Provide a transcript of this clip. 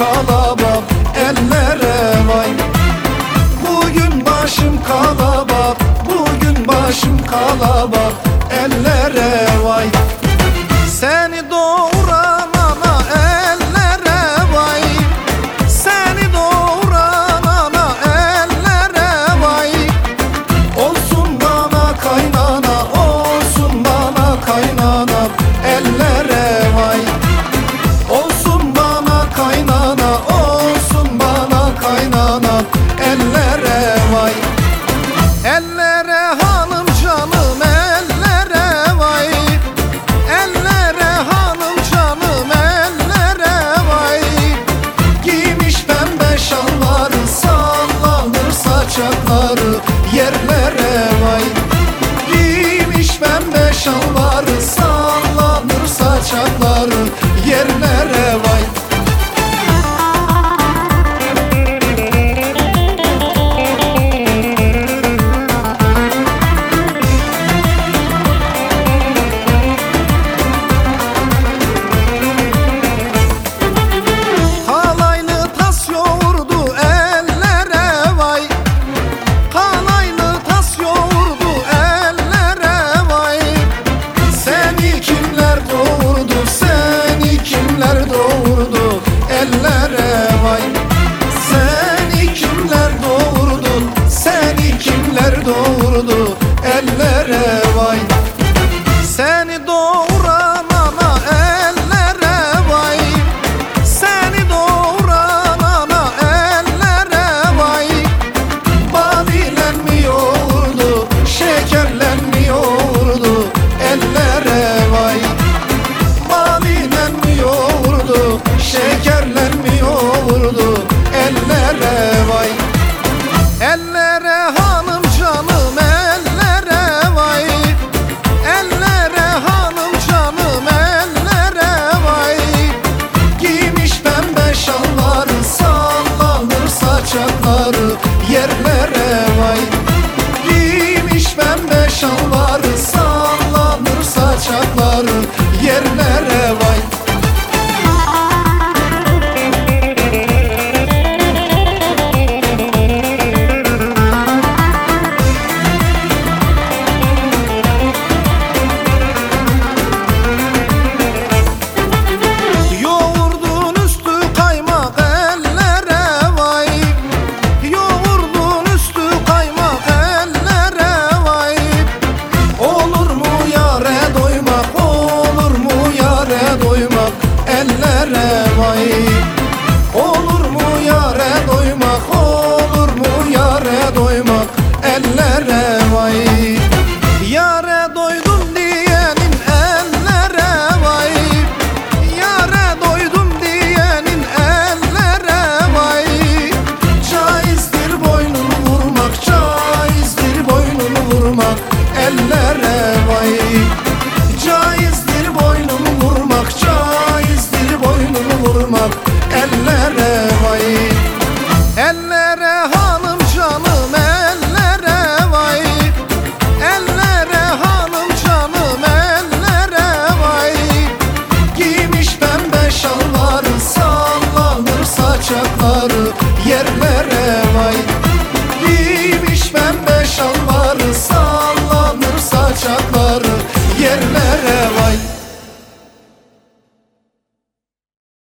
kalabak ellere vay. Bugün başım kalabak, bugün başım kalabak akşamları sallanır saçakların verem show up. love. so